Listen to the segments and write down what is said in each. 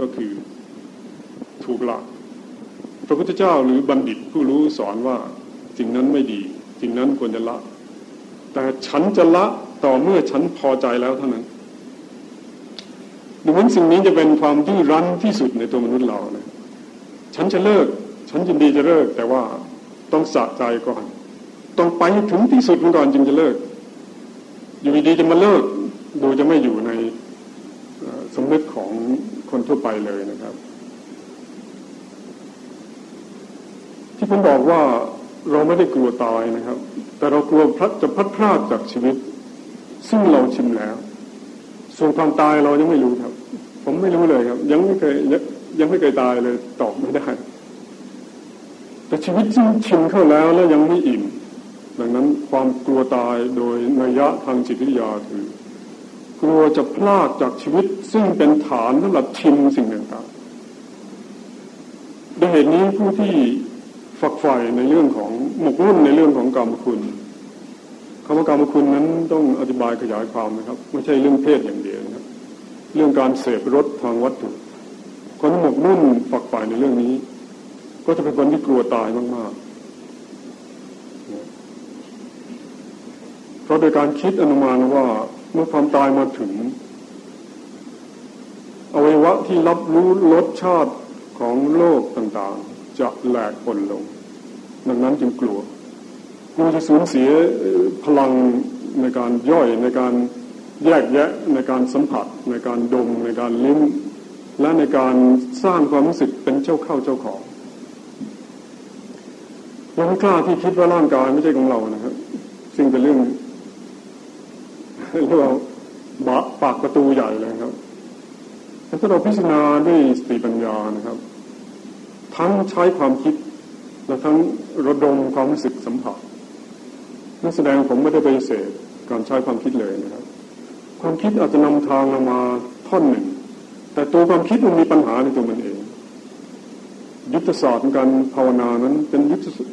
ก็คือถูกละพระพุทธเจ้าหรือบัณฑิตผู้รู้สอนว่าสิ่งนั้นไม่ดีสิ่งนั้นควรจะละ แต่ฉันจะละต่อเมื่อฉันพอใจแล้วเท่านั้นดังนั้นสิ่งนี้จะเป็นความดื้อรั้นที่สุดในตัวมนุษย์เรานะฉันจะเลิก ฉันยินดีจะเลิก แต่ว่าต้องสะใจก่อน ต้องไปถึงที่สุดก่อนจึงจะเลิก อยู่ดีจะมาเลิกดยจะไม่อยู่ในสมมติของคนทั่วไป เลยนะครับ ที่ผมบอกว่าเราไม่ได้กลัวตายนะครับ แต่เรากลัวพลัดจะพัดพลาดจากชีวิต ซึ่งเราชิมแล้ว ส่วนความตายเรายังไม่รู้ครับ ผมไม่รู้เลยครับ ยังไม่เคยยังไม่เคยตายเลยตอบไม่ได้ แต่ชีวิตซึ่งชิมเข้าแล้วแล้วยังไม่อิ่มดังนั้นความกลัวตายโดยนัยยะทางจิตวิทยาคือ กลัวจะพลาดจากชีวิตซึ่งเป็นฐานสำหรับชิมสิ่งต่างๆด้วยเหตุนี้ผู้ที่ฝักใฝ่ในเรื่องของหมกมุ่นในเรื่องของกรรมคุณคำว่ากรรมคุณนั้นต้องอธิบายขยายความนะครับ ไม่ใช่เรื่องเพศอย่างเดียวนะครับ เรื่องการเสพรสทางวัตถุคนหมกมุ่นฝักใฝ่ในเรื่องนี้ ก็จะเป็นคนที่กลัวตายมากๆ เพราะโดยการคิดอนุมานว่า เมื่อความตายมาถึงอวัยวะที่รับรู้รสชาติของโลกต่างๆ จะแหลกปนลง ดังนั้นจึงกลัวกลัวจะสูญเสียพลังในการย่อยในการแยกแยะในการสัมผัส ในการดม ในการลิ้มและในการสร้างความรู้สึกเป็นเจ้าเข้าเจ้าของยังไม่กล้าที่คิดว่าร่างกายไม่ใช่ของเรานะครับ ซึ่งเป็นเรื่อง เรียกว่าบะปากประตูใหญ่เลยครับถ้าเราพิจารณาด้วยสติปัญญานะครับ ทั้งใช้ความคิดและทั้งระดมความรู้สึกสัมผัสนักแสดงผมไม่ได้ไปเสดการใช้ความคิดเลยนะครับ ความคิดอาจจะนำทางเรามาท่อนหนึ่ง แต่ตัวความคิดมันมีปัญหาในตัวมันเอง ยุทธศาสตร์ของการภาวนานั้นเป็น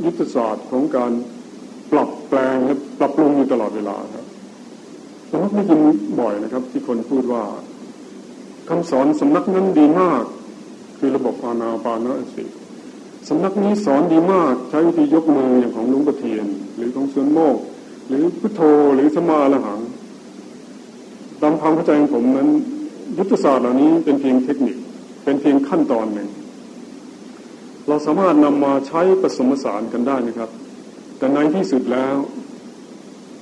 ยุทธศาสตร์ของการปรับแปลงและปรับปรุงอยู่ตลอดเวลาครับ ผมได้ยินบ่อยนะครับ ที่คนพูดว่าคำสอนสำนักนั้นดีมาก คือระบบอานาปานะสิสำนักนี้สอนดีมากใช้วิธียกมืออย่างของลุงประเทียน หรือของสวนโมก หรือพุทโธหรือสมาละหังตามความเข้าใจของผมนั้นยุทธศาสตร์เหล่านี้เป็นเพียงเทคนิค เป็นเพียงขั้นตอนหนึ่ง เราสามารถนำมาใช้ผสมผสานกันได้นะครับ แต่ในที่สุดแล้ว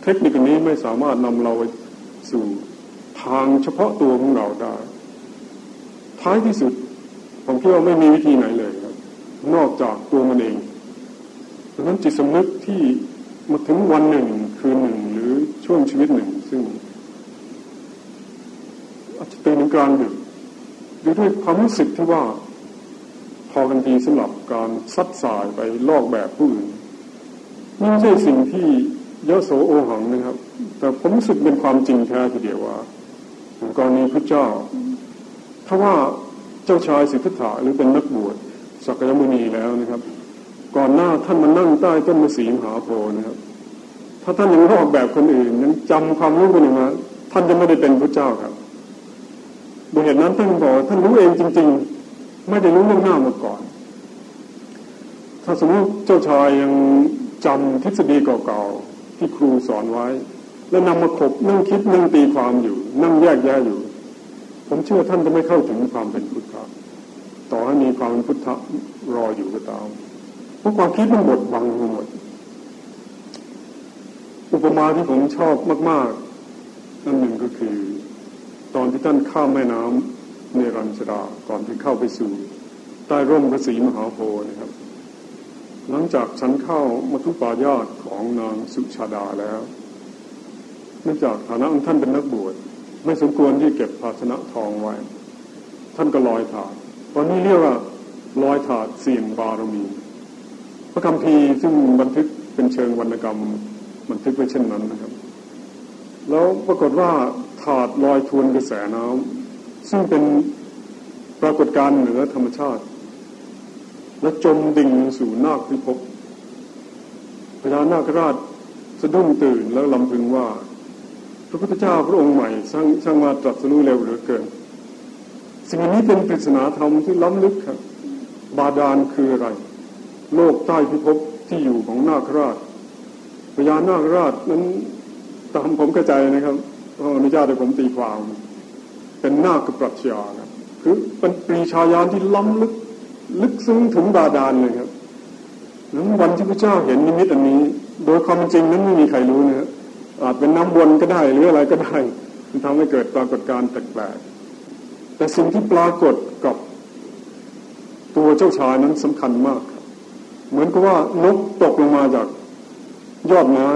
เทคนิคนี้ไม่สามารถนำเราสู่ทางเฉพาะตัวของเราได้ ท้ายที่สุด ผมคิดว่าไม่มีวิธีไหนเลยครับ นอกจากตัวมันเองดังนั้นจิตสำนึกที่มาถึงวันหนึ่งคืนหนึ่งหรือช่วงชีวิตหนึ่ง ซึ่งอาจจะตื่นกลางดึกหรือด้วยความรู้สึกที่ว่าพอกันทีสำหรับการซัดสายไปลอกแบบผู้อื่นนี่ไม่ใช่สิ่งที่ ยโสโอหังนะครับ แต่ผมรู้สึกเป็นความจริงแท้ทีเดียวว่ากรณีพระเจ้าถ้าว่าเจ้าชายสิทธัตถะหรือเป็นนักบวชสักยมุนีแล้วนะครับ ก่อนหน้าท่านมานั่งใต้ต้นมะสีมหาโพนะครับ ถ้าท่านยังลอกแบบคนอื่นนั้นจำความรู้คนอื่นมาท่านจะไม่ได้เป็นพระเจ้าครับโดยเหตุนั้นท่านบอกท่านรู้เองจริง ๆ ไม่ได้รู้เรื่องหน้ามาก่อน ถ้าสมมติเจ้าชายยังจำทฤษฎีเก่าๆ ที่ครูสอนไว้ แล้วนำมาขบนั่งคิดนั่งตีความอยู่ นั่งแยกแยะอยู่ ผมเชื่อท่านจะไม่เข้าถึงความเป็นพุทธะต่อให้มีความเป็นพุทธะรออยู่ก็ตามเพราะความคิดมันบดบังหมด อุปมาที่ผมชอบมากๆนั่นหนึ่งก็คือ ตอนที่ท่านข้ามแม่น้ำเนรัญชราก่อนที่เข้าไปสู่ ใต้ร่มพระศรีมหาโพธิ์นะครับ หลังจากฉันเข้ามาทุปายาตของนางสุชาดาแล้วเนื่องจากฐานะของท่านเป็นนักบวชไม่สมควรที่เก็บภาชนะทองไว้ ท่านก็ลอยถาดตอนนี้เรียกว่าลอยถาดเสี่ยงบารมี พระคำพีซึ่งบันทึกเป็นเชิงวรรณกรรมบันทึกไว้เช่นนั้นนะครับ แล้วปรากฏว่าถาดลอยทวนกระแสน้ำซึ่งเป็นปรากฏการณ์เหนือธรรมชาติ และจมดิ่งสู่นาคพิภพพญานาคราชสะดุ้งตื่นแล้วลำพึงว่า พระพุทธเจ้าพระองค์ใหม่ช่างช่างมาตรัสรู้เร็วเหลือเกิน สิ่งนี้เป็นปริศนาธรรมที่ล้ำลึกครับ บาดาลคืออะไร โลกใต้พิภพที่อยู่ของนาคราชพญานาคราชนั้นตามผมเข้าใจนะครับขออนุญาตให้ผมตีความ เป็นนาคปรัชญาครับคือเป็นปรีชาญาณที่ล้ำลึก ลึกซึ้งถึงบาดาลเลยครับนั้นวันที่พระเจ้าเห็นนิมิตอันนี้ โดยความจริงนั้นไม่มีใครรู้นะครับอาจเป็นน้ำวนก็ได้หรืออะไรก็ได้ มันทำให้เกิดปรากฏการณ์แปลกๆแต่สิ่งที่ปรากฏกับตัวเจ้าชายนั้นสำคัญมาก เหมือนกับว่านกตกลงมาจากยอดไม้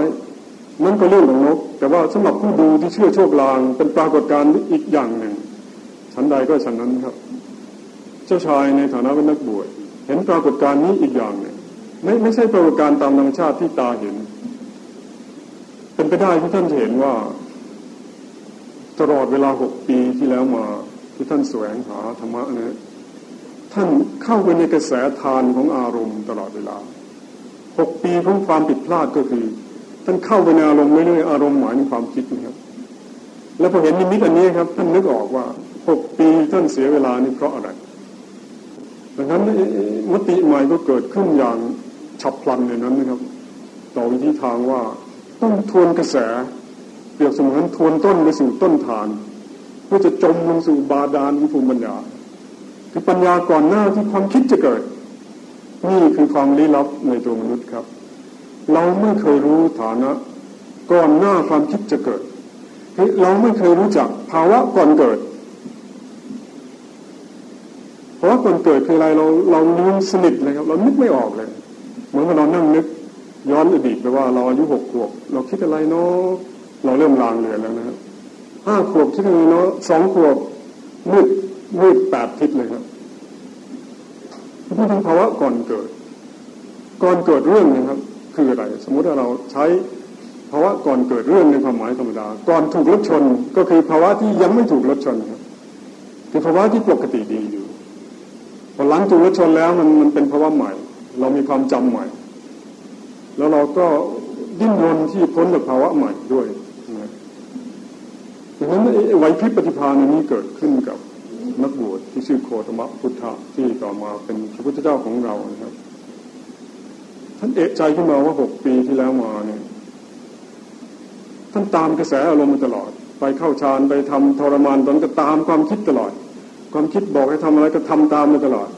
นั่นก็เรื่องของนก แต่ว่าสำหรับผู้ดูที่เชื่อโชคลาง เป็นปรากฏการณ์อีกอย่างหนึ่งชั้นใดก็ชั้นนั้นครับ จ้าชายในฐานะเป็นนักบวชเห็นปรากฏการณ์นี้อีกอย่างหนึ่งไม่ไม่ใช่ปรากฏการณ์ตามธรรมชาติที่ตาเห็น เป็นไปได้ที่ท่านเห็นว่า ตลอดเวลาหกปีที่แล้วมาที่ท่านแสวงหาธรรมะนะท่านเข้าไปในกระแสทานของอารมณ์ตลอดเวลาหกปีของความผิดพลาดก็คือ ท่านเข้าไปในอารมณ์ไม่เรื่อยอารมณ์หมายถึงความคิดนะครับ แล้วพอเห็นนิมิตอันนี้ครับ ท่านนึกออกว่าหกปีท่านเสียเวลานี่เพราะอะไร ดังนั้นมติใหม่ก็เกิดขึ้นอย่างฉับพลันในนั้นนะครับต่อวิธีทางว่าต้องทวนกระแสเปรียบเสมือนทวนต้นไปสู่ต้นฐานเพื่อจะจมลงสู่บาดาลวิภูมิปัญญา คือปัญญาก่อนหน้าที่ความคิดจะเกิด นี่คือความลี้ลับในตัวมนุษย์ครับ เราไม่เคยรู้ฐานะ ก่อนหน้าความคิดจะเกิดเราไม่เคยรู้จักภาวะก่อนเกิด เพราะว่าก่อนเกิดคืออะไรเราเราลืมสนิทเลยครับ เรานึกไม่ออกเลย เหมือนกับเรานั่งนึก ย้อนอดีตไปว่าเราอายุหกขวบเราคิดอะไรเนาะเราเริ่มลางเลือนแล้วนะครับห้าขวบคิดอะไรเนาะสองขวบมืดมืดแปดทิศเลยครับพูดถึงภาวะก่อนเกิด ก่อนเกิดเรื่องนะครับ คืออะไร สมมุติว่าเราใช้ภาวะก่อนเกิดเรื่องในความหมายธรรมดา ก่อนถูกรถชนก็คือภาวะที่ยังไม่ถูกรถชนครับคือภาวะที่ปกติดีอยู่ อหลังถูกรถชนแล้วมันมันเป็นภาวะใหม่ เรามีความจำใหม่ แล้วเราก็ดิ้นรนที่พ้นจากภาวะใหม่ด้วยนะดังนั้นไหวพริบปฏิภาณนี้เกิดขึ้นกับนักบวชที่ชื่อโคตมะพุทธะที่ต่อมาเป็นพระพุทธเจ้าของเรานะครับ ท่านเอะใจขึ้นมาว่าหกปีที่แล้วมาเนี่ยท่านตามกระแสอารมณ์มาตลอด ไปเข้าฌานไปทำทรมานตนก็ตามความคิดตลอด ความคิดบอกให้ทำอะไรก็ทำตามมาตลอด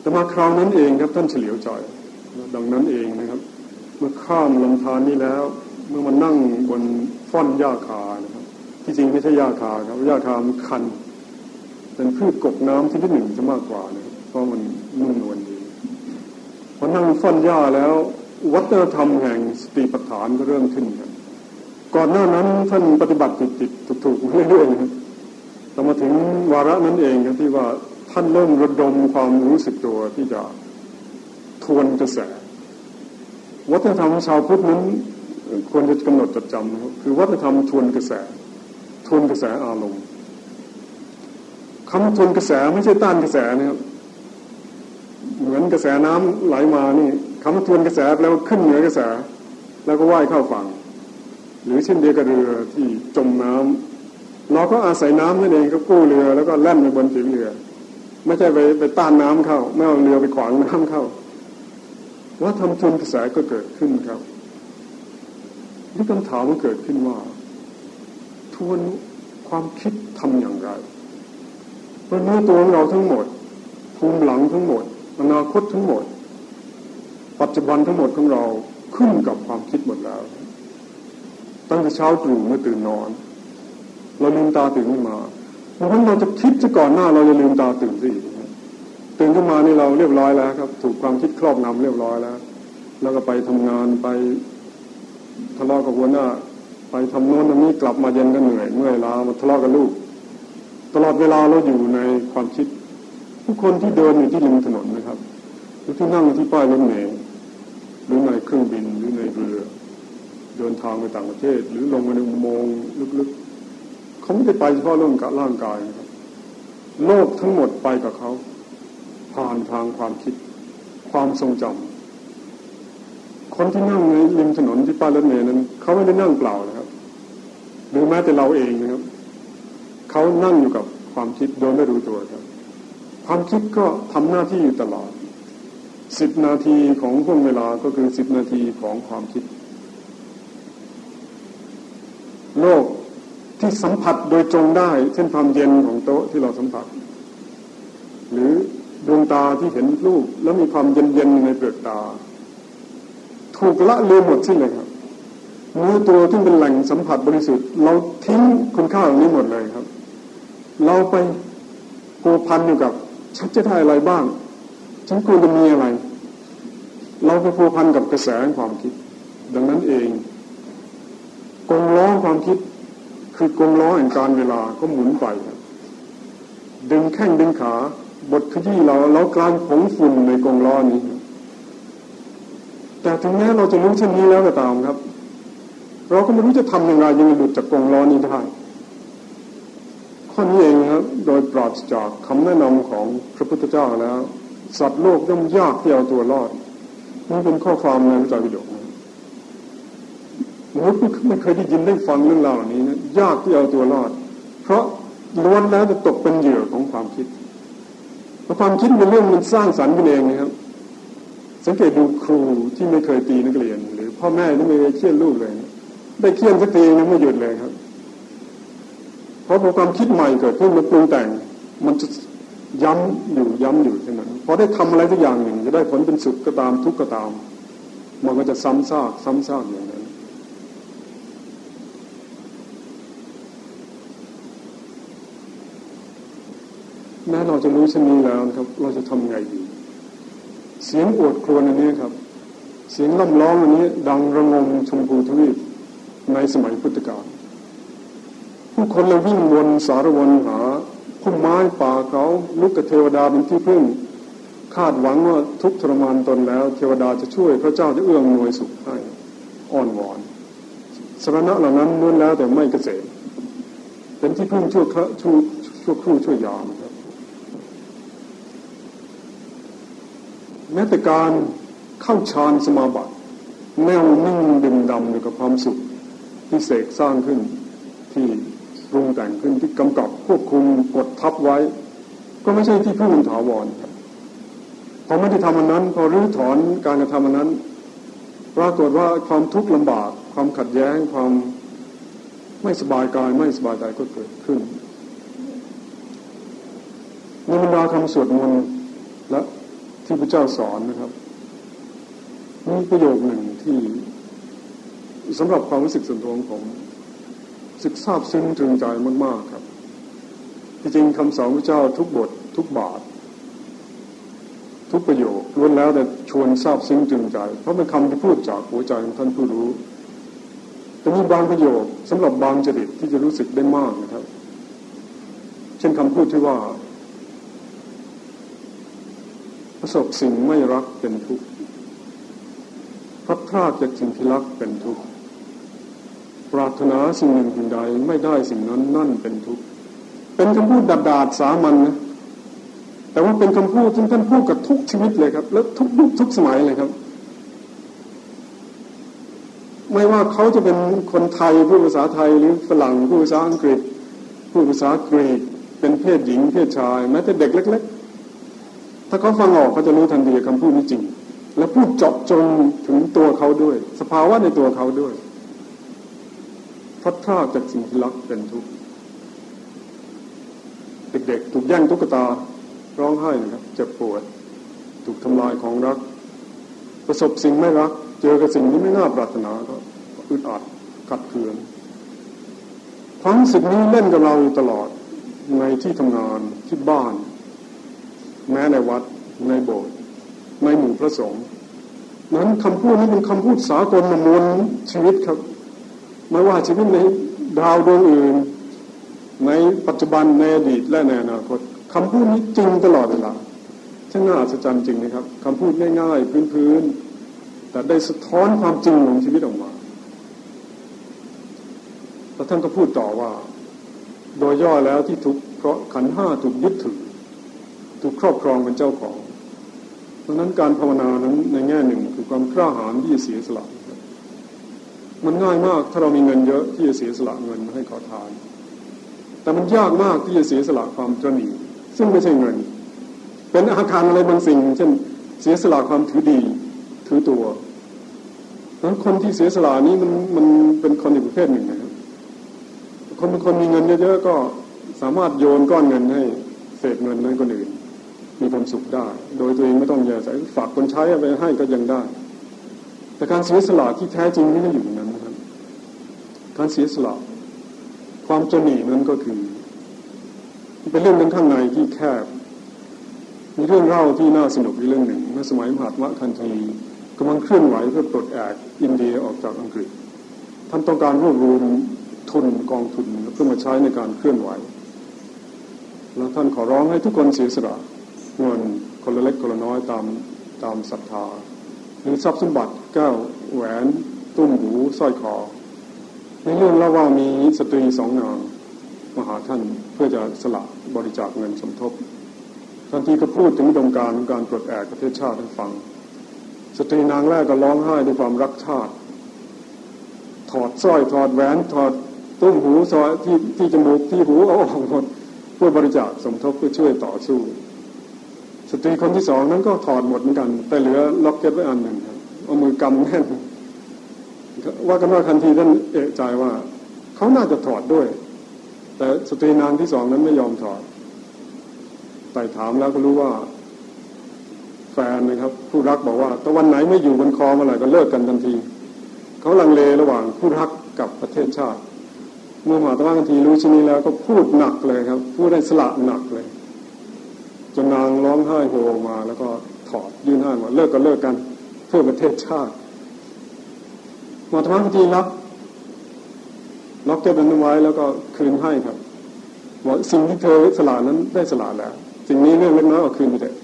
แต่มาคราวนั้นเองครับท่านเฉลียวใจดังนั้นเองนะครับ เมื่อข้ามลำธารนี้แล้ว เมื่อมานั่งบนฟ่อนหญ้าคานะครับ ที่จริงไม่ใช่หญ้าคาครับหญ้าคามันคัน เป็นพืชกบน้ำที่ที่หนึ่งจะมากกว่านะเพราะมันนุ่มนวลดีพอนั่งฟ่อนหญ้าแล้ว วัฒนธรรมแห่งสติปัฏฐานก็เริ่มขึ้นครับก่อนหน้านั้นท่านปฏิบัติติดติดถูกๆเรื่อยๆ ครับแต่มาถึงวาระนั้นเองครับที่ว่าท่านเริ่มระดมความรู้สึกตัวที่จะทวนกระแส วัฒนธรรมชาวพุทธนั้นควรจะกำหนดจดจำคือวัฒนธรรมทวนกระแส ทวนกระแสอารมณ์คำทวนกระแสไม่ใช่ต้านกระแสนะครับเหมือนกระแสน้ำไหลมานี่คำทวนกระแสแล้วขึ้นเหนือกระแส แล้วก็ว่ายเข้าฝั่ง หรือเช่นเดียวกับเรือที่จมน้ำ เราก็อาศัยน้ำนั่นเองก็กู้เรือแล้วก็แล่นไปบนผิวเรือ ไม่ใช่ไปไปต้านน้ำเข้า ไม่เอาเรือไปขวางน้ำเข้าว่าทำชนกระแสก็เกิดขึ้นครับนี่คำถามมันเกิดขึ้นว่า ทวนความคิดทำอย่างไรเพราะเนื้อตัวของเราทั้งหมดภูมิหลังทั้งหมด อนาคตทั้งหมด ปัจจุบันทั้งหมดของเราขึ้นกับความคิดหมดแล้ว ตั้งแต่เช้าตรู่เมื่อตื่นนอน เราลืมตาตื่นขึ้นมาเพราะฉะนั้นเราจะคิดจะก่อนหน้าเราจะลืมตาตื่นสิตื่นขึ้นมานี่เราเรียบร้อยแล้วครับ ถูกความคิดครอบงำเรียบร้อยแล้ว แล้วก็ไปทำงานไปทะเลาะกับหัวหน้า ไปทำโน้นทำนี้กลับมาเย็นก็เหนื่อยเมื่อยล้ามาทะเลาะกับลูก ตลอดเวลาเราอยู่ในความคิด ผู้คนที่เดินอยู่ที่ริมถนนนะครับหรือที่นั่งที่ป้ายรถเมล์หรือในเครื่องบินหรือในเรือ เดินทางไปต่างประเทศ หรือลงมาในอุโมงค์ลึกๆ เขาไม่ได้ไปเฉพาะเรื่องกับร่างกายนะครับโลกทั้งหมดไปกับเขา ผ่านทางความคิด ความทรงจำคนที่นั่งในริมถนนที่ป้ายรถเมล์นั้น เขาไม่ได้นั่งเปล่านะครับ หรือแม้แต่เราเองนะครับ เขานั่งอยู่กับความคิดโดยไม่รู้ตัวครับ ความคิดก็ทำหน้าที่อยู่ตลอดสิบนาทีของห่วงเวลาก็คือสิบนาทีของความคิด โลก ที่สัมผัสโดยตรงได้ เช่นความเย็นของโต๊ะที่เราสัมผัส หรือดวงตาที่เห็นรูปแล้วมีความเย็นๆในเปลือกตา ถูกละเลืมหมดสิ้นเลยครับเนื้อตัวที่เป็นแหล่งสัมผัสบริสุทธิ์ เราทิ้งคุณค่าเหล่านี้หมดเลยครับ เราไปผูกพันอยู่กับฉันจะได้อะไรบ้าง ฉันควรจะมีอะไร เราไปผูกพันกับกระแสความคิด ดังนั้นเองกงล้อความคิด คือกงล้อแห่งการเวลาก็หมุนไป ดึงแข้งดึงขาบทขยี้เราเรากลายผงฝุ่นในกงล้อนี้ แต่ถึงแม้เราจะรู้เช่นนี้แล้วก็ตามครับ เราก็ไม่รู้จะทำอย่างไรยังหลุดจากกงล้อนี้ได้ข้อนี้เองครับโดยปราศจากคำแนะนำของพระพุทธเจ้าแล้ว สัตว์โลกย่อมยากที่เอาตัวรอดนี่เป็นข้อความในวิจารณ์วิโดก มนุษย์ไม่เคยได้ยินได้ฟังเรื่องราวเหล่านี้นะยากที่เอาตัวรอด เพราะล้วนแล้วจะตกเป็นเหยื่อของความคิดเพราะความคิดเป็นเรื่องมันสร้างสรรค์กันเองนะครับ สังเกตดูครูที่ไม่เคยตีนักเรียน หรือพ่อแม่ที่ไม่เคยเคี่ยนลูกเลยได้เคี่ยนสักทีนะไม่หยุดเลยครับ เพราะพอความคิดใหม่เกิดขึ้นมันปรุงแต่ง มันจะย้ำอยู่ย้ำอยู่เช่นนั้นพอได้ทำอะไรสักอย่างหนึ่ง จะได้ผลเป็นสุขก็ตามทุกข์ก็ตาม มันก็จะซ้ำซากซ้ำซากอย่างนั้นแม้เรา จะรู้เช่นนี้แล้วนะครับ เราจะทำไงดี เสียงอวดครวญอันนี้ครับ เสียงล่ำร้องอันนี้ดังระงมชมพูทวีปในสมัยพุทธกาลผู้คนเลยวิ่งวนสารวนหาพุ่มไม้ป่าเขาลุกกับเทวดาเป็นที่พึ่ง คาดหวังว่าทุกทรมานตนแล้ว เทวดาจะช่วยพระเจ้าจะเอื้อมหน่วยสุขให้อ่อนวอนสรณะเหล่านั้นล้วนแล้วแต่ไม่เกษตรเป็นที่พึ่งช่วครชั่วชั่วครู่ชั่วยามครับ แม้แต่การเข้าฌานสมาบัติแนวนิ่งดึงดำอยู่กับความสุขที่เสกสร้างขึ้นที่ปรุงแต่งขึ้นที่กำกับควบคุมกดทับไว้ ก็ไม่ใช่ที่พึ่งถาวรพอไม่ได้ทำอันนั้น พอรื้อถอนการกระทำอันนั้นปรากฏว่าความทุกข์ลำบาก ความขัดแย้งความไม่สบายกายไม่สบายใจก็เกิดขึ้นในบรรดาคำสวดมนต์และ ที่พระเจ้าสอนนะครับมีประโยคหนึ่งที่สำหรับความรู้สึกส่วนตัวของผมศึกซาบซึ้งถึงใจมากๆครับที่จริงคำสอนพระเจ้าทุกบท ทุกบาท ทุกประโยคล้วนแล้วแต่ชวนซาบซึ้งถึงใจ เพราะเป็นคำที่พูดจากหัวใจของท่านผู้รู้แต่มีบางประโยคสำหรับบางจริตที่จะรู้สึกได้มากนะครับ เช่นคำพูดที่ว่า ประสบสิ่งไม่รักเป็นทุกข์พัดพลาดจากสิ่งที่รักเป็นทุกข์ปรารถนาสิ่งหนึ่งสิ่งใดไม่ได้สิ่งนั้นนั่นเป็นทุกข์เป็นคำพูดดาดาดสามัญนนะแต่ว่าเป็นคำพูดที่ท่านพูดกับทุกชีวิตเลยครับ แล้วทุกยุคทุกสมัยเลยครับ ไม่ว่าเขาจะเป็นคนไทยพูดภาษาไทยหรือฝรั่งพูดภาษาอังกฤษพูดภาษากรีกเป็นเพศหญิงเพศชายแม้แต่เด็กเล็ก ถ้าเขาฟังออกเขาจะรู้ทันทีคำพูดนี้จริง และพูดเจาะจงถึงตัวเขาด้วย สภาวะในตัวเขาด้วยพัดพลาดจากสิ่งที่รักเป็นทุกข์เด็กๆถูกแย่งตุ๊กตาร้องไห้นะครับเจ็บปวด ถูกทำลายของรัก ประสบสิ่งไม่รัก เจอกับสิ่งที่ไม่น่าปรารถนาก็อึดอัดขัดเคืองความรู้สึกนี้เล่นกับเราตลอดในที่ทำงานที่บ้าน แม้ในวัดในโบสถ์ในหมู่พระสงฆ์นั้นคำพูดนี้เป็นคำพูดสากลมมวลชีวิตครับ ไม่ว่าชีวิตในดาวดวงอื่น ในปัจจุบันในอดีตและในอนาคตคำพูดนี้จริงตลอดเวลาช่างน่าอัศจรรย์จริงนะครับคำพูดง่ายๆพื้นๆแต่ได้สะท้อนความจริงของชีวิตออกมาแล้วท่านก็พูดต่อว่า โดยย่อแล้วที่ทุกเพราะขันห้าถูกยึดถือ ถูกครอบครองเป็นเจ้าของดังนั้นการภาวนานั้นในแง่หนึ่งคือความกล้าหาญที่จะเสียสละ มันง่ายมากถ้าเรามีเงินเยอะที่จะเสียสละเงินมาให้ขอทาน แต่มันยากมากที่จะเสียสละความตรนีซึ่งไม่ใช่เงิน เป็นอาคารอะไรบางสิ่ง เช่นเสียสละความถือดีถือตัวนั้นคนที่เสียสละนี้มันมันเป็นคนอีกประเภทหนึ่งนะครับคนบางคนมีเงินเยอะๆก็สามารถโยนก้อนเงินให้เศษเงินนั้นคนอื่น มีความสุขได้ โดยตัวเองไม่ต้องแย่ใส่ฝากคนใช้ไปให้ก็ยังได้ แต่การเสียสละที่แท้จริงไม่ได้อยู่นั้นนะครับการเสียสละความจนีนั้นก็คือ เป็นเรื่องนั้นข้างในที่แคบ มีเรื่องเล่าที่น่าสนุกอีกเรื่องหนึ่งเมื่อสมัยมหาตมะคันธีกำลังเคลื่อนไหวเพื่อปลดแอกอินเดียออกจากอังกฤษ ท่านต้องการรวบรวมทุนกองทุนเพื่อมาใช้ในการเคลื่อนไหว แล้วท่านขอร้องให้ทุกคนเสียสละ เงินคนละเล็กคนละน้อยตามตามศรัทธา หรือทรัพย์สมบัติแก้วแหวนตุ้มหูสร้อยคอ ในเรื่องเล่าว่ามีสตรีสองนางมาหาท่านเพื่อจะสละบริจาคเงินสมทบทันทีก็พูดถึงดมการของการปลดแอกประเทศชาติให้ฟัง สตรีนางแรกก็ร้องไห้ด้วยความรักชาติ ถอดสร้อยถอดแหวนถอดตุ้มหูซอยที่ที่จมูกที่หูเอาออกหมดเพื่อบริจาคสมทบเพื่อช่วยต่อสู้ สตรีคนที่สองนั้นก็ถอดหมดเหมือนกัน แต่เหลือล็อกเก็ตไว้อันหนึ่งครับเอามือกำแน่นว่ากันว่าคานธีท่านเอะใจว่าเขาน่าจะถอดด้วย แต่สตรีนางที่สองนั้นไม่ยอมถอดไต่ถามแล้วก็รู้ว่า แฟนนะครับ คู่รักบอกว่าถ้าวันไหนไม่อยู่บนคอเมื่อไหร่ก็เลิกกันทันทีเขาลังเลระหว่างคู่รักกับประเทศชาติเมื่อมหาตมะคานธีรู้เช่นนี้แล้วก็พูดหนักเลยครับ พูดได้สละหนัก จนนางร้องไห้โฮออกมา แล้วก็ถอดยื่นให้ว่าเลิกก็เลิกกัน เพื่อประเทศชาติมาธรรมทีรับล็อกเก็บนั้นไว้แล้วก็คืนให้ครับว่าสิ่งที่เธอสละนั้นได้สละแล้ว สิ่งนี้เรื่องเล็กน้อยก็คืนไปเถอะ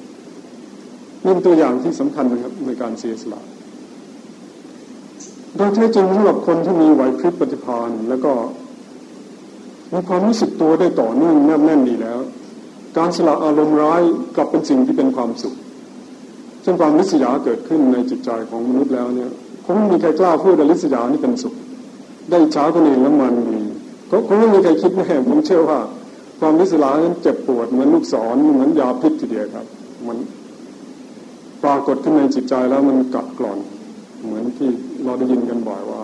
นี่เป็นตัวอย่างที่สำคัญนะครับในการเสียสละโดยแท้จริงสำหรับคนที่มีไหวพริบปฏิภาณแล้วก็มีความรู้สึกตัวได้ต่อเนื่องแนบแน่นดีแล้ว การสละอารมณ์ร้ายกลับเป็นสิ่งที่เป็นความสุขซึ่งความริษยาเกิดขึ้นในจิตใจของมนุษย์แล้วเนี่ยคงไม่มีใครกล้าพูดอริษยานี่เป็นสุข ได้ช้าคนอื่นแล้วมันดีก็คงไม่มีใครคิดแน่ผมเชื่อว่า ความริษยานั้นเจ็บปวดเหมือนลูกศรเหมือนยาพิษทีเดียวครับ มันปรากฏขึ้นในจิตใจแล้วมันกัดกร่อน เหมือนที่เราได้ยินกันบ่อยว่า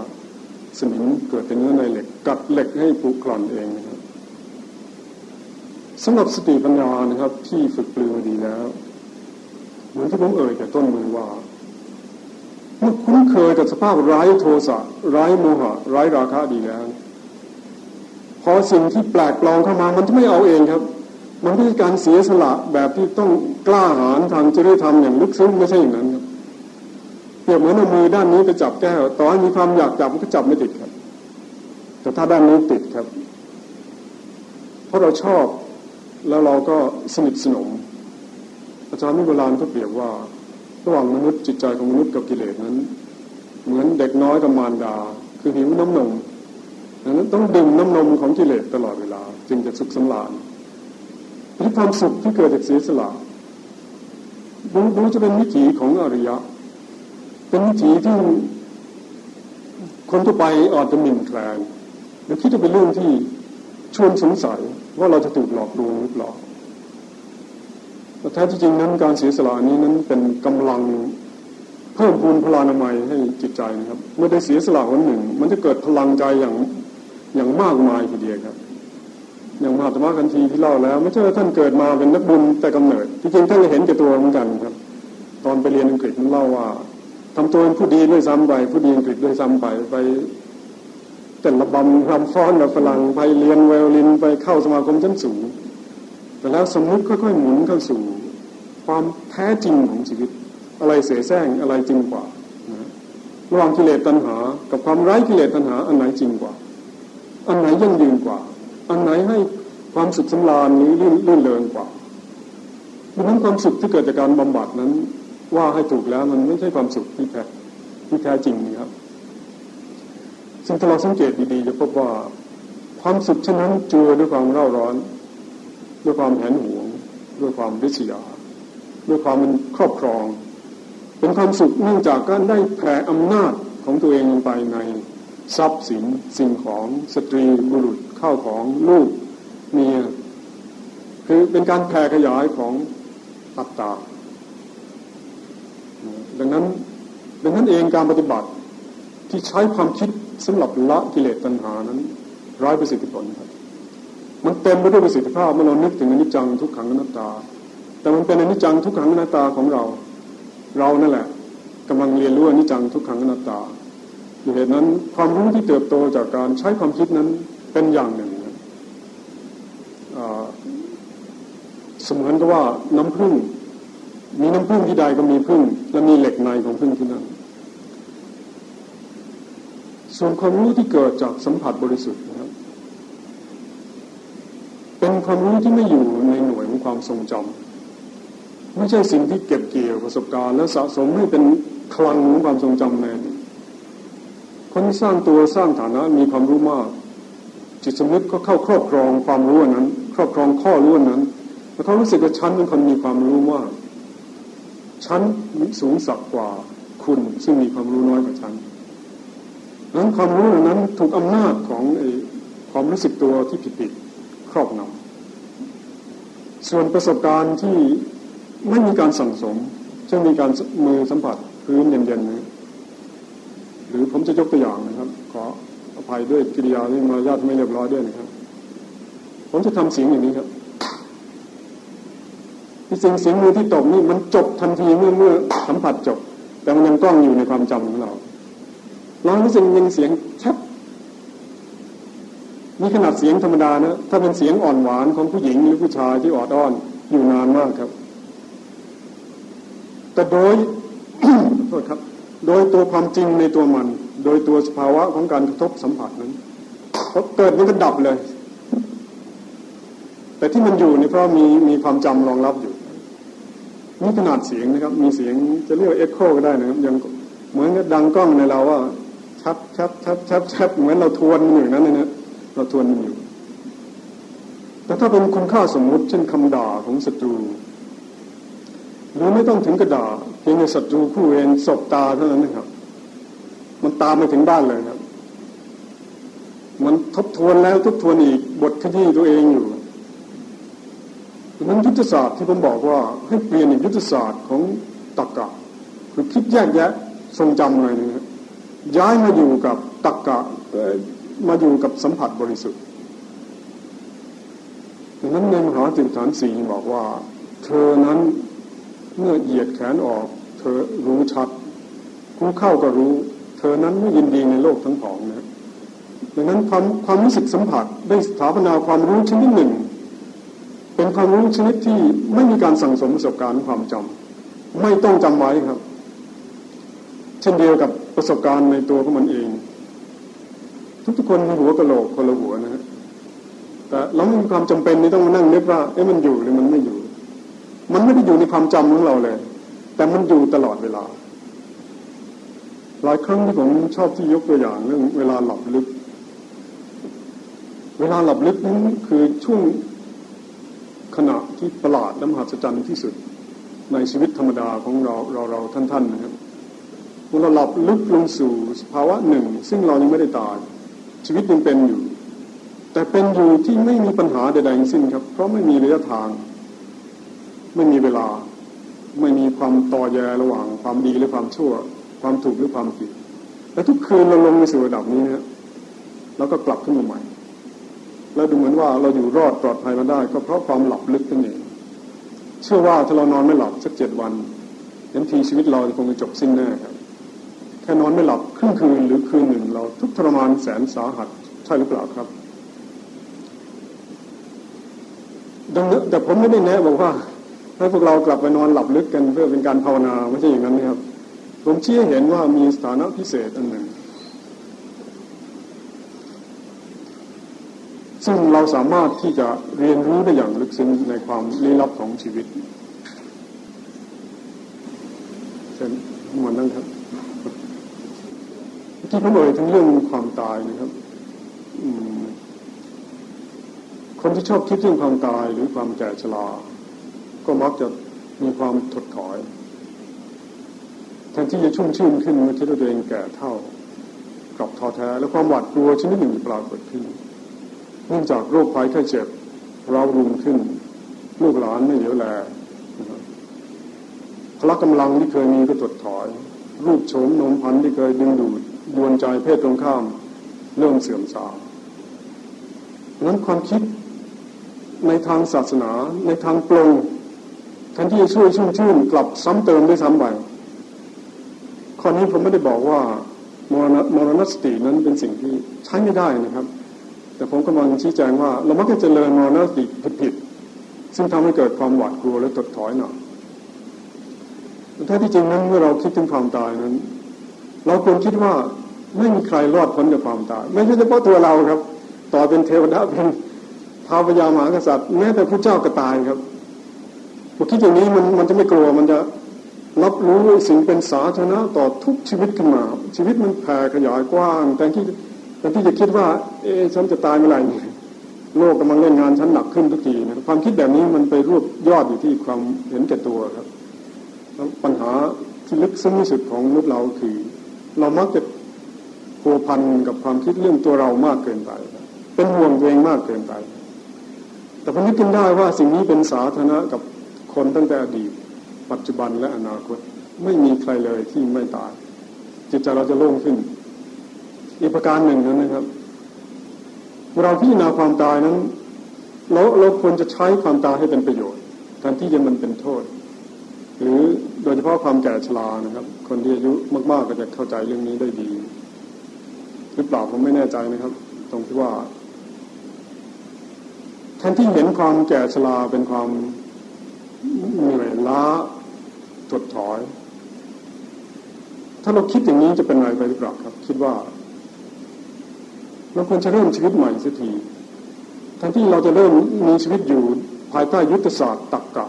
สนิมเกิดเป็นเนื้อในเหล็กกัดเหล็กให้ผุกร่อนเองนะครับ สำหรับสติปัญญานะครับ ที่ฝึกปลือดีแล้วเหมือนที่ผมเอ่ยแต่ต้นมือว่าเมื่อคุ้นเคยกับสภาพร้ายโทสะร้ายโมหะ ร้ายราคะดีแล้วพอสิ่งที่แปลกปลอมเข้ามามันจะไม่เอาเองครับ มันไม่ใช่การเสียสละแบบที่ต้องกล้าหาญทางจริยธรรมอย่างลึกซึ้งไม่ใช่อย่างนั้นครับเปรียบเหมือนเอามือด้านนี้ไปจับแก้วต่อให้มีความอยากจับมันก็จับไม่ติดครับ แต่ถ้าด้านนี้ติดครับ เพราะเราชอบ แล้วเราก็สนิทสนม อาจารย์นิโบราณก็เปรียบว่า ระหว่างมนุษย์จิตใจของมนุษย์กับกิเลสนั้น เหมือนเด็กน้อยกับมารดา คือหิวน้ำนมดังนั้นต้องดื่มน้ำนมของกิเลสตลอดเวลา จึงจะสุขสำราญที่ความสุขที่เกิดจากเสียสละดูดูจะเป็นวิถีของอริยะ เป็นวิถีที่คนทั่วไปอาจจะหมิ่นแคลนหรือคิดว่าเป็นเรื่องที่ชวนสงสัย ว่าเราจะถูกหลอกลวงหรือเปล่าแต่แท้ที่จริงนั้นการเสียสละนี้นั้นเป็นกำลังเพิ่มพูนพลานามัยให้จิตใจนะครับ เมื่อได้เสียสละวันหนึ่ง มันจะเกิดพลังใจอย่างอย่างมากมายทีเดียวครับอย่างมหาธรรมกันทีที่เล่าแล้วไม่ใช่ว่าท่านเกิดมาเป็นนักบุญแต่กำเนิดที่จริงท่านเห็นแก่ตัวเหมือนกันครับ ตอนไปเรียนอังกฤษท่านเล่าว่าทำตัวเป็นผู้ดีด้วยซ้ำไปผู้ดีอังกฤษด้วยซ้ำไปไป แต่ระบำรำฟ้อนแบบฝรั่งไปเรียนไวโอลินไปเข้าสมาคมชั้นสูง แต่แล้วสมมุติค่อยๆหมุนเข้าสู่ ความแท้จริงของชีวิต อะไรเสแสร้งอะไรจริงกว่าระหว่างกิเลสตัณหา กับความไร้กิเลสตัณหา อันไหนจริงกว่า อันไหนยั่งยืนกว่า อันไหนให้ความสุขสำราญหรือลื่นเลิงกว่าดังนั้นความสุขที่เกิดจากการบำบัดนั้น ว่าให้ถูกแล้วมันไม่ใช่ความสุขที่แท้ที่แท้จริงนะครับ ซึ่งถ้าเราสังเกตดีๆจะพบว่าความสุขเช่นนั้นจูด้วยความเร่าร้อน ด้วยความแหนหวง ด้วยความริษยา ด้วยความมันครอบครอง เป็นความสุขเนื่องจากการได้แผ่อำนาจของตัวเองลงไปในทรัพย์สินสิ่งของสตรีบุรุษข้าวของลูกเมียคือเป็นการแผ่ขยายของอัตตาดังนั้นดังนั้นเองการปฏิบัติที่ใช้ความคิด สำหรับละกิเลสตัณหานั้นร้ายประสิทธิผลครับมันเต็มไปด้วยประสิทธิภาพเมื่อเรานึกถึงอนิจจังทุกขังอนัตตา แต่มันเป็นอนิจจังทุกขังอนัตตาของเรา เรานั่นแหละกำลังเรียนรู้อนิจจังทุกขังอนัตตาด้วยเหตุนั้นความรู้ที่เติบโตจากการใช้ความคิดนั้นเป็นอย่างหนึ่งเสมือนกับว่าน้ำพึ่ง มีน้ำพึ่งที่ใดก็มีพึ่ง และมีเหล็กในของพึ่งที่นั่น ส่วนความรู้ที่เกิดจากสัมผัสบริสุทธิ์นะครับ เป็นความรู้ที่ไม่อยู่ในหน่วยของความทรงจำไม่ใช่สิ่งที่เก็บเกี่ยวประสบการณ์และสะสมให้เป็นคลังของความทรงจำในคนที่สร้างตัวสร้างฐานะมีความรู้มาก จิตสำนึกก็เข้าครอบครองความรู้นั้น ครอบครองข้อรู้นั้นแล้วเขารู้สึกว่าฉันเป็นคนมีความรู้มากฉันสูงสักกว่าคุณซึ่งมีความรู้น้อยกว่าฉัน นั้นความรู้นั้นถูกอำนาจของความรู้สึกตัวที่ผิดผิดครอบงำส่วนประสบการณ์ที่ไม่มีการสั่งสมจะมีการมือสัมผัสพื้นเย็นๆนะหรือผมจะยกตัวอย่างนะครับ ขออภัยด้วยกิริยาที่มารยาทไม่เรียบร้อยด้วยนะครับ ผมจะทำเสียงอย่างนี้ครับที่สิ่งเสียงมือที่ตกนี่มันจบทันทีเมื่อเมื่อสัมผัสจบ แต่มันยังกล้องอยู่ในความจำของเรา เรารู้สึกยังเสียงชัดนี่ขนาดเสียงธรรมดานะถ้าเป็นเสียงอ่อนหวานของผู้หญิงหรือผู้ชายที่ออดอ้อนอยู่นานมากครับ แต่โดยโทษครับ โดยตัวความจริงในตัวมัน โดยตัวสภาวะของการกระทบสัมผัสนั้นพอเกิดมันก็ดับเลย แต่ที่มันอยู่นี่เพราะมีมีความจำรองรับอยู่นี่ขนาดเสียงนะครับ มีเสียงจะเรียกว่าเอ็กโคก็ได้นะครับยังเหมือนกับดังก้องในเราว่า ชัดชัดชัดชัดชัดเหมือนเราทวนอยู่นั้นนะเราทวนอยู่ แต่ถ้าเป็นคุณค่าสมมุติ เช่นคำด่าของศัตรู หรือไม่ต้องถึงกระด่าเพียงในศัตรูคู่เวรศบตาเท่านั้นนะครับ มันตามไปถึงบ้านเลยครับ มันทบทวนแล้วทบทวนอีกบทขยี้ตัวเองอยู่ดังนั้นยุทธศาสตร์ที่ผมบอกว่าให้เปลี่ยนยุทธศาสตร์ของตรรกะคือคิดแยกแยะทรงจำเลยนะ ย้ายมาอยู่กับตรรกะมาอยู่กับสัมผัสบริสุทธิ์ดังนั้นในมหาติฐานสี่บอกว่า เธอนั้นเมื่อเหยียดแขนออก เธอรู้ชัดผู้เข้าก็รู้ เธอนั้นไม่ยินดีในโลกทั้งผองนะดังนั้นความความรู้สึกสัมผัสได้สถาปนาความรู้ชนิดหนึ่ง เป็นความรู้ชนิดที่ไม่มีการสั่งสมประสบการณ์ความจำไม่ต้องจำไว้ครับ เช่นเดียวกับ ประสบการณ์ในตัวของมันเอง ทุกๆคนมีหัวกะโหลกคนละหัวนะฮะแต่เราไม่มีความจำเป็นที่ต้องมานั่งนึกว่าเอ๊ะมันอยู่หรือมันไม่อยู่ มันไม่ได้อยู่ในความจำของเราเลย แต่มันอยู่ตลอดเวลา หลายครั้งที่ผมชอบที่ยกตัวอย่างเรื่อง เวลาหลับลึก เวลาหลับลึกนั้นคือช่วงขณะที่ประหลาดและมหัศจรรย์ที่สุดในชีวิตธรรมดาของเราเราเราท่านๆนะครับเมื่อเราหลับลึกลงสู่สภาวะหนึ่ง ซึ่งเรายังไม่ได้ตาย ชีวิตยังเป็นอยู่ แต่เป็นอยู่ที่ไม่มีปัญหาใดๆทั้งสิ้นครับ เพราะไม่มีระยะทาง ไม่มีเวลา ไม่มีความต่อแยระหว่าง ความดีหรือความชั่ว ความถูกหรือความผิดและทุกคืนเราลงในสู่ระดับนี้นะแล้วก็กลับขึ้นมาใหม่ แล้วดูเหมือนว่าเราอยู่รอดปลอดภัยมาได้ ก็เพราะความหลับลึกนั่นเองเชื่อว่าถ้าเรานอนไม่หลับสักเจ็ดวันยันทีชีวิตเราคงจะจบสิ้นแน่ครับ แค่นอนไม่หลับครึ่งคืนหรือคืนหนึ่งเราทุกทรมานแสนสาหัสใช่หรือเปล่าครับ ดังนั้นแต่ผมไม่ได้แนะบอกว่าให้พวกเรากลับไปนอนหลับลึกกันเพื่อเป็นการภาวนาไม่ใช่อย่างนั้นนะครับ ผมชี้เห็นว่ามีสถานะพิเศษอันหนึ่ง ซึ่งเราสามารถที่จะเรียนรู้ได้อย่างลึกซึ้งในความลี้ลับของชีวิตเช่นมันนั่งครับ ที่ผมเอ่ยถึงเรื่องความตายนะครับคนที่ชอบคิดเรื่องความตายหรือความแก่ชราก็มักจะมีความถดถอยแทนที่จะชุ่มชื่นขึ้นเมื่อคิดว่าตัวเองแก่เท่ากลับท้อแท้ และความหวาดกลัวชนิดหนึ่งปรากฏขึ้นเนื่องจากโรคภัยไข้เจ็บเรารุมขึ้นลูกหลานไม่เหลียวแลพละกำลังที่เคยมีก็ถดถอย รูปโฉมนมพันธ์ที่เคยดึงดูด ยวนใจเพศตรงข้าม เริ่มเสื่อมทรามนั้นความคิดในทางศาสนา ในทางปรงแทนที่จะช่วยชุ่มชื่นกลับซ้ำเติมด้วยซ้ำไปข้อนี้ผมไม่ได้บอกว่ามรณมรณสตินั้นเป็นสิ่งที่ใช้ไม่ได้นะครับ แต่ผมกำลังชี้แจงว่า เรามักจะเจริญมรณสติผิดๆซึ่งทำให้เกิดความหวาดกลัวและตดถอยหน่อยแท้ที่จริงนั้นเมื่อเราคิดถึงความตายนั้น เราควรคิดว่าไม่มีใครรอดพ้นจากความตาย ไม่ใช่เฉพาะตัวเราครับ ต่อเป็นเทวดาเป็นท้าวพญามหากษัตริย์ แม้แต่พระเจ้าก็ตายครับพอคิดอย่างนี้มันมันจะไม่กลัวมันจะรับรู้สิ่งเป็นสาธารณะต่อทุกชีวิตขึ้นมา ชีวิตมันแผ่ขยายกว้าง แต่ที่แต่ที่จะคิดว่า เอ๊ฉันจะตายเมื่อไหร่โลกกำลังเล่นงานฉันหนักขึ้นทุกทีนะความคิดแบบนี้มันไปรวบยอดอยู่ที่ความเห็นแก่ตัวครับปัญหาที่ลึกซึ้งที่สุดของมนุษย์เราคือ เรามักจะพัวพันกับความคิดเรื่องตัวเรามากเกินไป เป็นห่วงตัวเองมากเกินไป แต่ผมนึกขึ้นได้ว่าสิ่งนี้เป็นสาธารณะกับคนตั้งแต่อดีต ปัจจุบันและอนาคตไม่มีใครเลยที่ไม่ตาย จิตใจเราจะโล่งขึ้น อีกประการหนึ่งนั้นนะครับ เราพิจารณาความตายนั้นเราเราควรจะใช้ความตายให้เป็นประโยชน์แทนที่จะมันเป็นโทษ หรือโดยเฉพาะความแก่ชรานะครับ คนที่อายุมาก ๆ ก็จะเข้าใจเรื่องนี้ได้ดี หรือเปล่าผมไม่แน่ใจนะครับ ตรงที่ว่าแทนที่เห็นความแก่ชราเป็นความเหนื่อยล้าถดถอย ถ้าเราคิดอย่างนี้จะเป็นอะไรไปหรือเปล่าครับ คิดว่าเราควรจะเริ่มชีวิตใหม่สักทีแทนที่เราจะเริ่มมีชีวิตอยู่ภายใต้ยุทธศาสตร์ตักกะ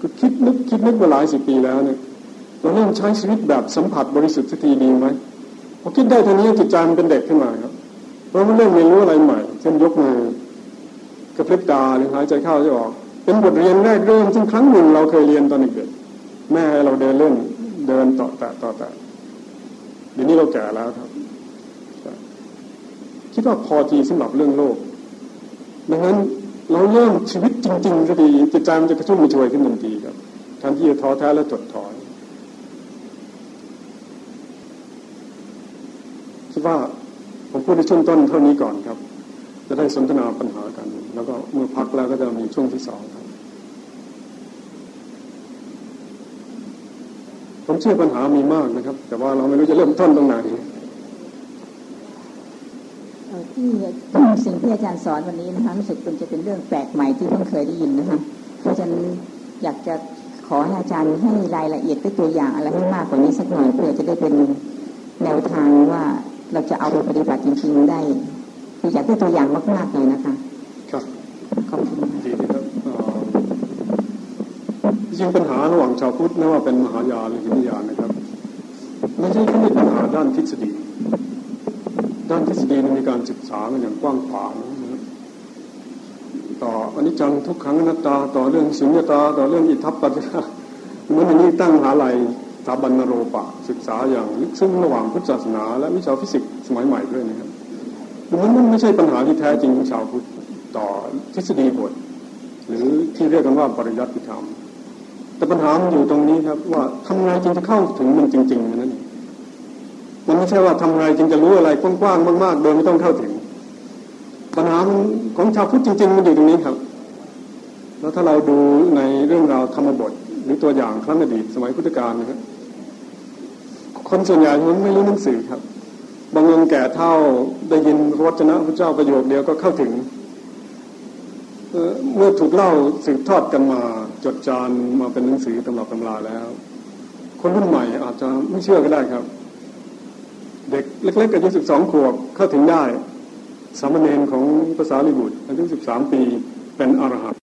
คือคิดนึกคิดนึกมาหลายสิบปีแล้วเนี่ยเราเริ่มใช้ชีวิตแบบสัมผัสบริสุทธิ์สักทีดีไหมพอคิดได้ทีนี้จิตใจมันเป็นเด็กขึ้นมาครับเพราะมันเริ่มเรียนรู้อะไรใหม่ เช่นยกมือกระพริบตาหรือหายใจเข้าจะออก เป็นบทเรียนแรกเริ่มซึ่งครั้งหนึ่งเราเคยเรียนตอนเด็กแม่ให้เราเดินเล่นเดินต่อแตะต่อแตะเดี๋ยวนี้เราแก่แล้วครับ คิดว่าพอทีสำหรับเรื่องโลก ดังนั้น เราเริ่มชีวิตจริงๆสักทีจิตใจมันจะกระชุ่มกระชวยขึ้นทันทีครับทันที่จะท้อแท้และจดถอยคิดว่าผมพูดในช่วงต้นเท่านี้ก่อนครับ จะได้สนทนาปัญหากัน แล้วก็เมื่อพักแล้วก็จะมีช่วงที่สองครับ ผมเชื่อปัญหามีมากนะครับ แต่ว่าเราไม่รู้จะเริ่มต้นตรงไหน ที่สิ่งที่อาจารย์สอนวันนี้นะคะรู้สึกเป็นจะเป็นเรื่องแปลกใหม่ที่เพิ่งเคยได้ยินนะคะเพราะฉะนั้นอยากจะขอให้อาจารย์ให้รายละเอียดด้วยตัวอย่างอะไรให้มากกว่านี้สักหน่อยเพื่อจะได้เป็นแนวทางว่าเราจะเอาไปปฏิบัติจริงๆได้คืออยากได้ตัวอย่างมากๆเลยนะคะ ครับขอบคุณดีนะครับจริงปัญหาระหว่างชาวพุทธไม่ว่าเป็นมหายานหรือหินยานนะครับ ไม่ใช่แค่ปัญหาด้านทฤษฎี ด้านทฤษฎีมีการศึกษากันอย่างกว้างขวางนะต่ออนิจจังทุกขังอนัตตา ต่อเรื่องสุญญตา ต่อเรื่องอิทัปปัจจยตาเหมือนอันนี้ทั้งมหาลัยสถาบันนโรปะ ศึกษาอย่างลึกซึ้งระหว่างพุทธศาสนา และวิชาฟิสิกส์สมัยใหม่ด้วยนะครับมันมันไม่ใช่ปัญหาที่แท้จริงของชาวพุทธต่อทฤษฎีบท หรือที่เรียกกันว่าปริยัติธรรม แต่ปัญหามันอยู่ตรงนี้ครับว่าทำไงจึงจะเข้าถึงมันจริงๆนั่นเอง มันไม่ใช่ว่าทำไงจึงจะรู้อะไรกว้างๆมาก ๆ โดยไม่ต้องเข้าถึง ปัญหาของชาวพุทธจริง ๆ มันอยู่ตรงนี้ครับ แล้วถ้าเราดูในเรื่องราวธรรมบท หรือตัวอย่างครั้งอดีตสมัยพุทธกาลนะครับคนส่วนใหญ่มันไม่รู้หนังสือครับ บางคนแก่เท่าได้ยินรจนะพระเจ้าประโยคเดียวก็เข้าถึงเมื่อถูกเล่าสืบทอดกันมาจดจานมาเป็นหนังสือตำรับตำราแล้ว คนรุ่นใหม่อาจจะไม่เชื่อก็ได้ครับ เด็กเล็กๆอายุสิบสองขวบเข้าถึงได้สามเณรของภาษาลิบุตรอายุสิบสามปีเป็นอรหันต